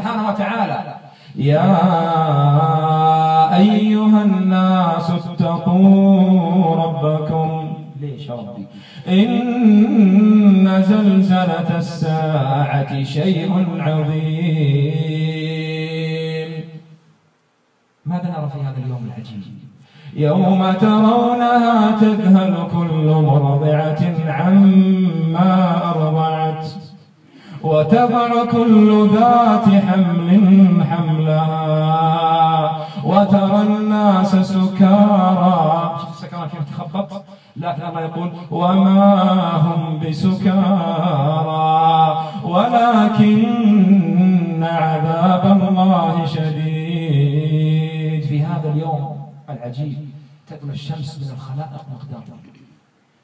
سبحانه وتعالى. يا أيها الناس اتقوا ربكم. ليش ربي؟ إن زلزلة الساعة شيء عظيم. ماذا نرى في هذا اليوم العجيب؟ يوم ترونها تذهل وتضع كل ذات حمل حملها وترى الناس سكارى. السكارى كيف تخبط؟ لكن الله يقول وما هم بسكارى. ولكن عذاب الله شديد. في هذا اليوم العجيب تدنو الشمس من الخلائق مقدار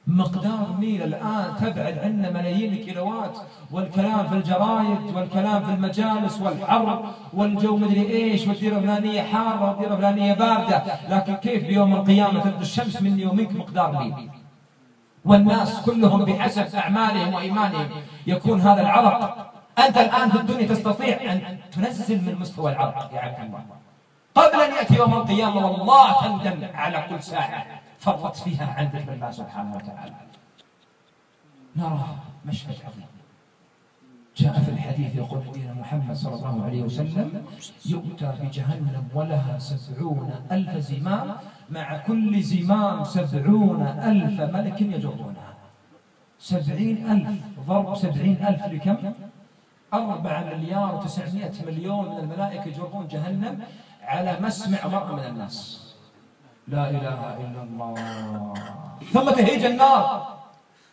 مقدار ميل الآن تبعد عنا ملايين الكيلوات والكلام في الجرايد والكلام في المجالس والحر والجو مدري إيش والديرة الفلانية حارة والديرة الفلانية باردة. لكن كيف بيوم القيامة تبدو الشمس مني ومنك مقدار ميل؟ والناس كلهم بحسب أعمالهم وإيمانهم يكون هذا العرق. أنت الآن في الدنيا تستطيع أن تنزل من مستوى العرق يا عبد الله. قبل أن يأتي يوم القيامة والله تندم على كل ساعة فرط فيها عن ذكر الله سبحانه وتعالى. نرى مشهد عظيم. جاء في الحديث يقول نبينا محمد صلى الله عليه وسلم يؤتى بجهنم ولها سبعون ألف زمام مع كل زمام سبعون ألف ملك يجرونها. سبعين ألف ضرب سبعين ألف لكم؟ أربعة مليار وتسعمائة مليون من الملائكة يجرون جهنم. على مسمع مرء من الناس. لا إله إلا الله. ثم تهيج النار.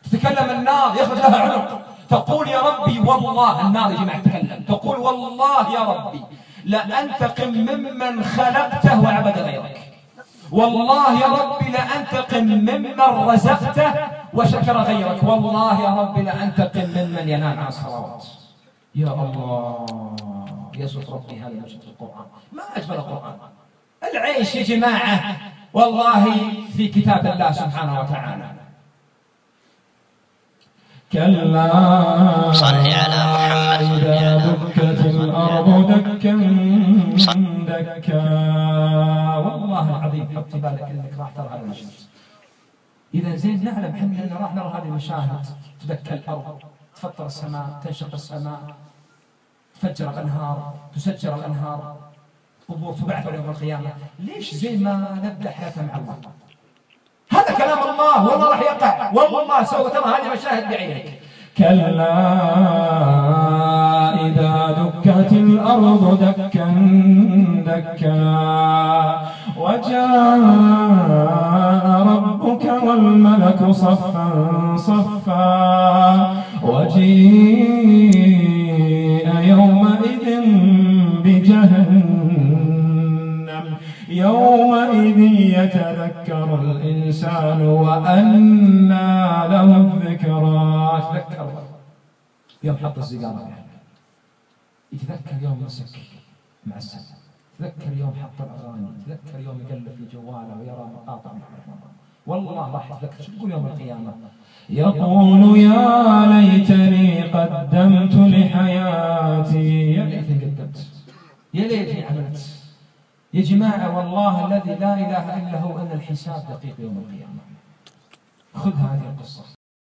تتكلم النار. يخرج لها عنق. تقول يا ربي والله النار يا جماعة تتكلم تقول والله يا ربي لأنتقم ممن خلقته وعبد غيرك. والله يا ربي لأنتقم ممن رزقته وشكر غيرك. والله يا ربي لأنتقم ممن ينام عن الصلوات يا الله. يسوع ربي هذا مشهد القرآن. ما أجمل القرآن. العيش يا جماعة والله في كتاب الله سبحانه وتعالى. كلا. صل على محمد. إذا دكت الأرض دكا دكا. والله العظيم حط بالك إنك راح ترى هذا المشهد إذا زين نعلم إحنا إن راح نرى هذه المشاهد. تدكى الأرض تفطر السماء تنشق السماء. تفجر الأنهار تسجر الأنهار. قبور تبعث يوم القيامة ليش زين ما نبدأ حياتنا مع الله؟ هذا كلام الله والله راح يقع. والله سوف ترى هذه مشاهد بعينك. كلا إذا دكت الأرض دكا دكا وجاء ربك والملك صفا صفا وجيء يومئذ يتذكر الإنسان وأنى له الذكرى. تذكر يوم حط السيجارة يعني. يتذكر يوم مسك مع السلامة. تذكر يوم حط الأغاني. تذكر يوم يقلب في جواله ويرى مقاطع والله راح يتذكر شو تقول يوم القيامة؟ يقول يا ليتني قدمت يا جماعة والله الذي لا إله إلا هو أن الحساب دقيق يوم القيامة. خذ هذه القصة.